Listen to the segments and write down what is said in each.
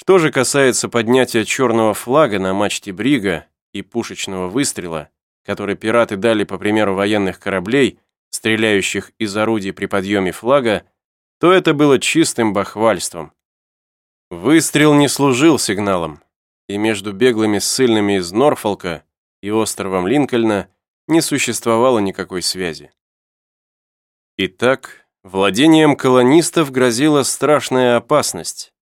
Что же касается поднятия черного флага на мачте Брига и пушечного выстрела, который пираты дали по примеру военных кораблей, стреляющих из орудий при подъеме флага, то это было чистым бахвальством. Выстрел не служил сигналом, и между беглыми ссыльными из Норфолка и островом Линкольна не существовало никакой связи. Итак, владением колонистов грозила страшная опасность.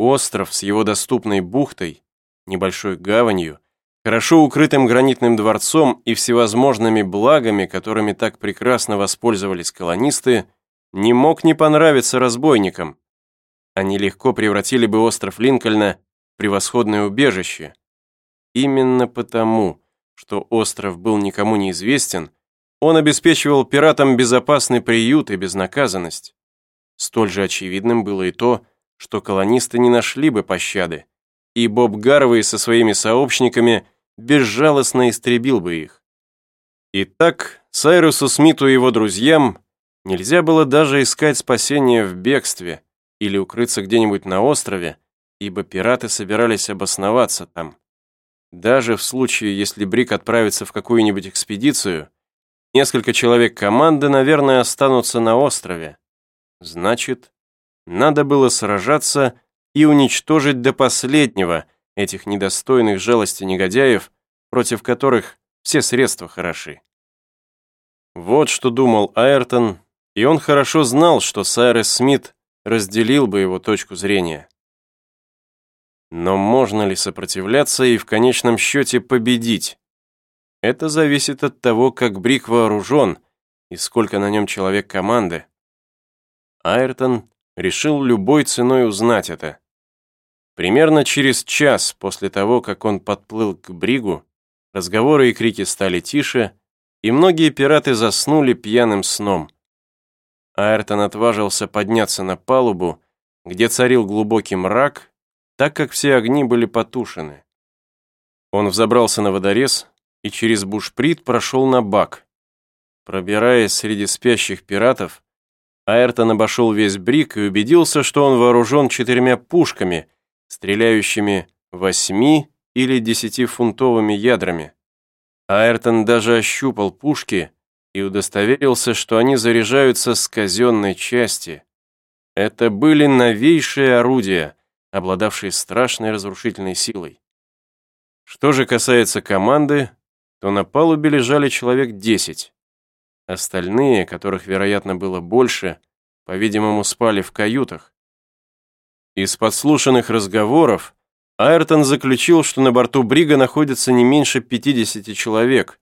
Остров с его доступной бухтой, небольшой гаванью, хорошо укрытым гранитным дворцом и всевозможными благами, которыми так прекрасно воспользовались колонисты, не мог не понравиться разбойникам. Они легко превратили бы остров Линкольна в превосходное убежище. Именно потому, что остров был никому не известен, он обеспечивал пиратам безопасный приют и безнаказанность. Столь же очевидным было и то, что колонисты не нашли бы пощады, и Боб Гарвей со своими сообщниками безжалостно истребил бы их. Итак, Сайрусу Смиту и его друзьям нельзя было даже искать спасения в бегстве или укрыться где-нибудь на острове, ибо пираты собирались обосноваться там. Даже в случае, если Брик отправится в какую-нибудь экспедицию, несколько человек команды, наверное, останутся на острове. Значит, надо было сражаться и уничтожить до последнего этих недостойных жалости негодяев, против которых все средства хороши. Вот что думал Айртон, и он хорошо знал, что Сайрес Смит разделил бы его точку зрения. Но можно ли сопротивляться и в конечном счете победить? Это зависит от того, как Брик вооружен и сколько на нем человек команды. Айртон решил любой ценой узнать это. Примерно через час после того, как он подплыл к Бригу, разговоры и крики стали тише, и многие пираты заснули пьяным сном. Айртон отважился подняться на палубу, где царил глубокий мрак, так как все огни были потушены. Он взобрался на водорез и через бушприт прошел на бак. Пробираясь среди спящих пиратов, Айртон обошел весь брик и убедился, что он вооружен четырьмя пушками, стреляющими восьми или десятифунтовыми ядрами. Айртон даже ощупал пушки и удостоверился, что они заряжаются с казенной части. Это были новейшие орудия, обладавшие страшной разрушительной силой. Что же касается команды, то на палубе лежали человек десять. Остальные, которых, вероятно, было больше, по-видимому, спали в каютах. Из подслушанных разговоров Айртон заключил, что на борту Брига находится не меньше 50 человек.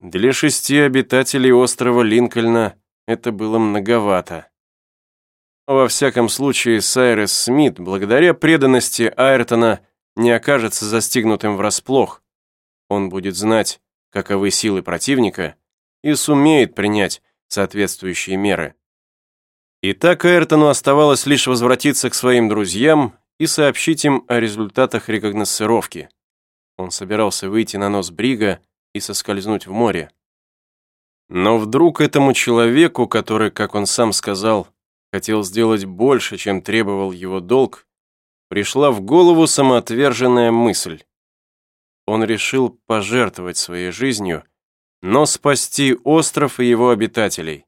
Для шести обитателей острова Линкольна это было многовато. Во всяком случае, Сайрес Смит, благодаря преданности Айртона, не окажется застигнутым врасплох. Он будет знать, каковы силы противника, и сумеет принять соответствующие меры. Итак, Айртону оставалось лишь возвратиться к своим друзьям и сообщить им о результатах рекогносцировки. Он собирался выйти на нос Брига и соскользнуть в море. Но вдруг этому человеку, который, как он сам сказал, хотел сделать больше, чем требовал его долг, пришла в голову самоотверженная мысль. Он решил пожертвовать своей жизнью, но спасти остров и его обитателей.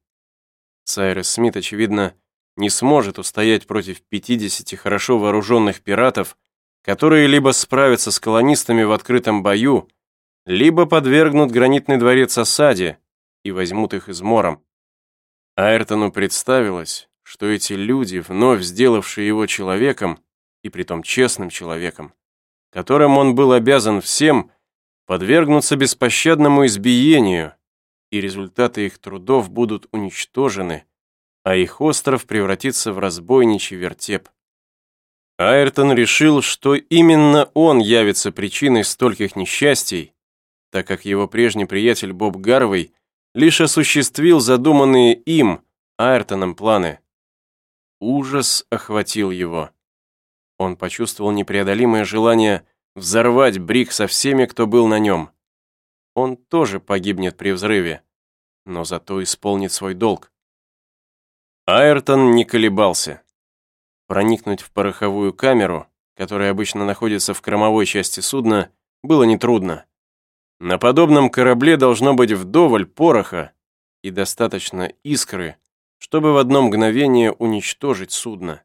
Сайрес Смит, очевидно, не сможет устоять против 50 хорошо вооруженных пиратов, которые либо справятся с колонистами в открытом бою, либо подвергнут гранитный дворец осаде и возьмут их измором. Айртону представилось, что эти люди, вновь сделавшие его человеком, и притом честным человеком, которым он был обязан всем, подвергнутся беспощадному избиению, и результаты их трудов будут уничтожены, а их остров превратится в разбойничий вертеп. Айртон решил, что именно он явится причиной стольких несчастий, так как его прежний приятель Боб Гарвей лишь осуществил задуманные им, Айртоном, планы. Ужас охватил его. Он почувствовал непреодолимое желание взорвать брик со всеми, кто был на нем. Он тоже погибнет при взрыве, но зато исполнит свой долг. Айртон не колебался. Проникнуть в пороховую камеру, которая обычно находится в кормовой части судна, было нетрудно. На подобном корабле должно быть вдоволь пороха и достаточно искры, чтобы в одно мгновение уничтожить судно.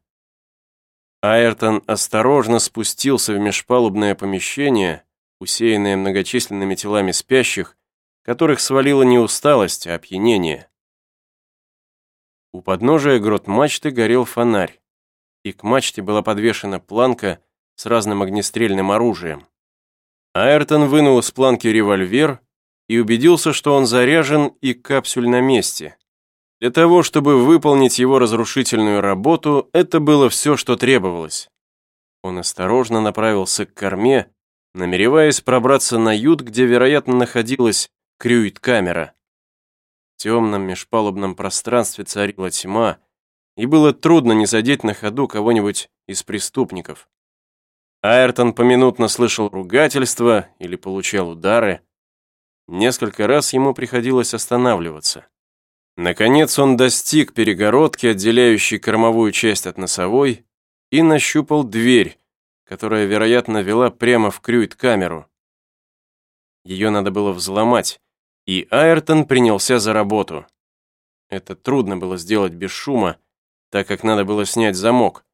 Айртон осторожно спустился в межпалубное помещение, усеянное многочисленными телами спящих, которых свалила не усталость, а опьянение. У подножия грот мачты горел фонарь, и к мачте была подвешена планка с разным огнестрельным оружием. Айртон вынул из планки револьвер и убедился, что он заряжен и капсюль на месте. Для того, чтобы выполнить его разрушительную работу, это было все, что требовалось. Он осторожно направился к корме, намереваясь пробраться на ют, где, вероятно, находилась крюит-камера. В темном межпалубном пространстве царила тьма, и было трудно не задеть на ходу кого-нибудь из преступников. Айртон поминутно слышал ругательства или получал удары. Несколько раз ему приходилось останавливаться. Наконец он достиг перегородки, отделяющей кормовую часть от носовой, и нащупал дверь, которая, вероятно, вела прямо в крюит-камеру. Ее надо было взломать, и Айртон принялся за работу. Это трудно было сделать без шума, так как надо было снять замок.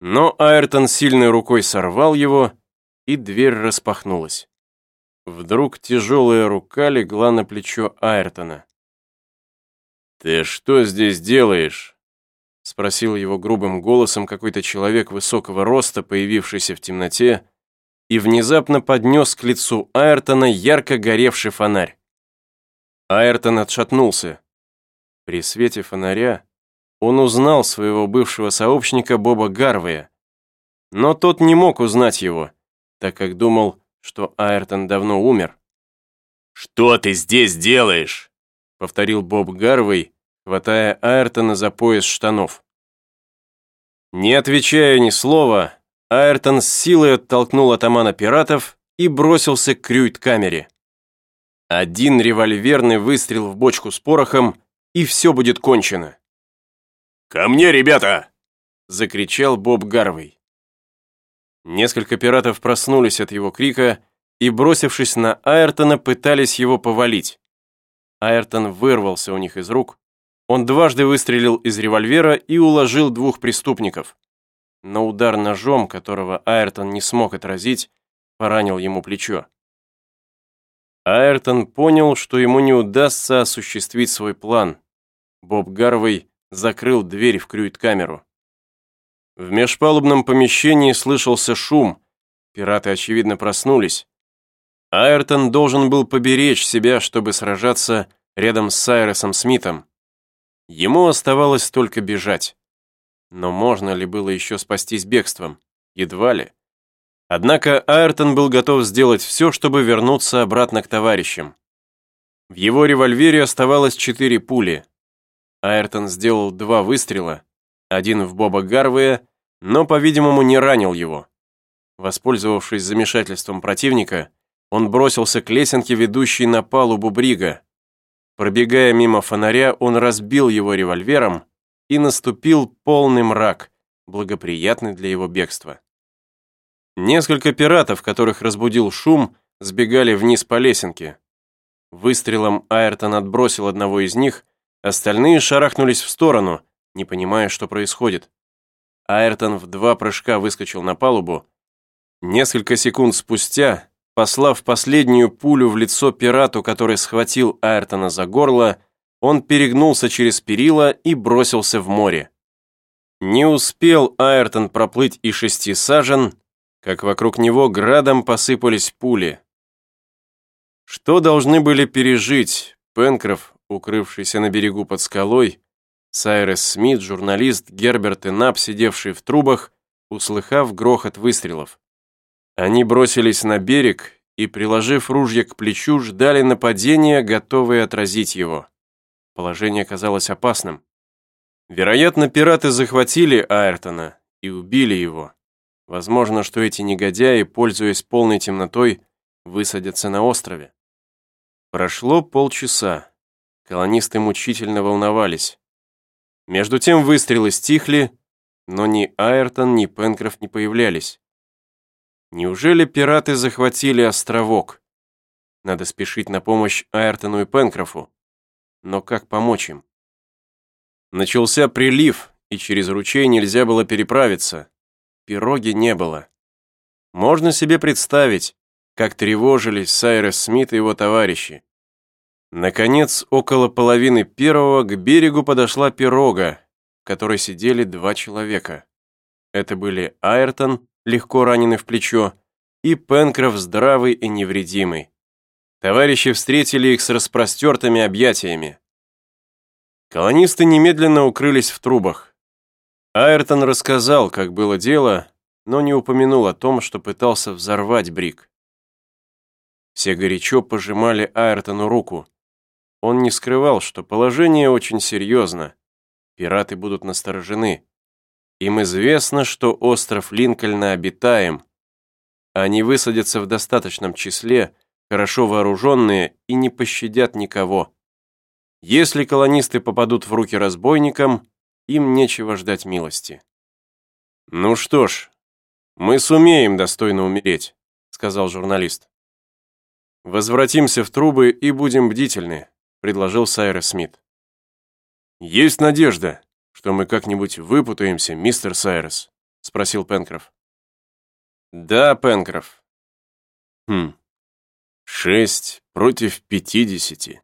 Но Айртон сильной рукой сорвал его, и дверь распахнулась. Вдруг тяжелая рука легла на плечо Айртона. «Ты что здесь делаешь?» Спросил его грубым голосом какой-то человек высокого роста, появившийся в темноте, и внезапно поднес к лицу Айртона ярко горевший фонарь. Айртон отшатнулся. При свете фонаря он узнал своего бывшего сообщника Боба Гарвея, но тот не мог узнать его, так как думал, что Айртон давно умер. «Что ты здесь делаешь?» — повторил Боб Гарвей, хватая Айртона за пояс штанов. Не отвечая ни слова, Айртон с силой оттолкнул атамана пиратов и бросился к крюйт-камере. Один револьверный выстрел в бочку с порохом, и все будет кончено. «Ко мне, ребята!» — закричал Боб Гарвей. Несколько пиратов проснулись от его крика и, бросившись на Айртона, пытались его повалить. Айртон вырвался у них из рук, он дважды выстрелил из револьвера и уложил двух преступников. Но удар ножом, которого Айртон не смог отразить, поранил ему плечо. Айртон понял, что ему не удастся осуществить свой план. Боб Гарвей закрыл дверь в крюит-камеру. В межпалубном помещении слышался шум. Пираты, очевидно, проснулись. Айртон должен был поберечь себя, чтобы сражаться рядом с Сайресом Смитом. Ему оставалось только бежать. Но можно ли было еще спастись бегством? Едва ли. Однако Айртон был готов сделать все, чтобы вернуться обратно к товарищам. В его револьвере оставалось четыре пули. Айртон сделал два выстрела, один в Боба Гарвея, но, по-видимому, не ранил его. Воспользовавшись замешательством противника, он бросился к лесенке, ведущей на палубу брига, Пробегая мимо фонаря, он разбил его револьвером, и наступил полный мрак, благоприятный для его бегства. Несколько пиратов, которых разбудил шум, сбегали вниз по лесенке. Выстрелом Айртон отбросил одного из них, остальные шарахнулись в сторону, не понимая, что происходит. Айртон в два прыжка выскочил на палубу. Несколько секунд спустя Послав последнюю пулю в лицо пирату, который схватил Айртона за горло, он перегнулся через перила и бросился в море. Не успел Айртон проплыть и шести сажен, как вокруг него градом посыпались пули. Что должны были пережить Пенкроф, укрывшийся на берегу под скалой, Сайрес Смит, журналист Герберт и Нап, сидевший в трубах, услыхав грохот выстрелов. Они бросились на берег и, приложив ружья к плечу, ждали нападения, готовые отразить его. Положение казалось опасным. Вероятно, пираты захватили Айртона и убили его. Возможно, что эти негодяи, пользуясь полной темнотой, высадятся на острове. Прошло полчаса. Колонисты мучительно волновались. Между тем выстрелы стихли, но ни Айртон, ни Пенкроф не появлялись. Неужели пираты захватили островок? Надо спешить на помощь Айртону и Пенкрофу. Но как помочь им? Начался прилив, и через ручей нельзя было переправиться. Пироги не было. Можно себе представить, как тревожились Сайрес Смит и его товарищи. Наконец, около половины первого к берегу подошла пирога, в которой сидели два человека. Это были Айртон, легко раненый в плечо, и Пенкроф здравый и невредимый. Товарищи встретили их с распростертыми объятиями. Колонисты немедленно укрылись в трубах. Айртон рассказал, как было дело, но не упомянул о том, что пытался взорвать Брик. Все горячо пожимали Айртону руку. Он не скрывал, что положение очень серьезно. Пираты будут насторожены. Им известно, что остров Линкольна обитаем. Они высадятся в достаточном числе, хорошо вооруженные и не пощадят никого. Если колонисты попадут в руки разбойникам, им нечего ждать милости. «Ну что ж, мы сумеем достойно умереть», — сказал журналист. «Возвратимся в трубы и будем бдительны», — предложил Сайрес Смит. «Есть надежда, что мы как-нибудь выпутаемся, мистер Сайрес?» — спросил Пенкроф. «Да, Пенкроф». «Хм, шесть против пятидесяти.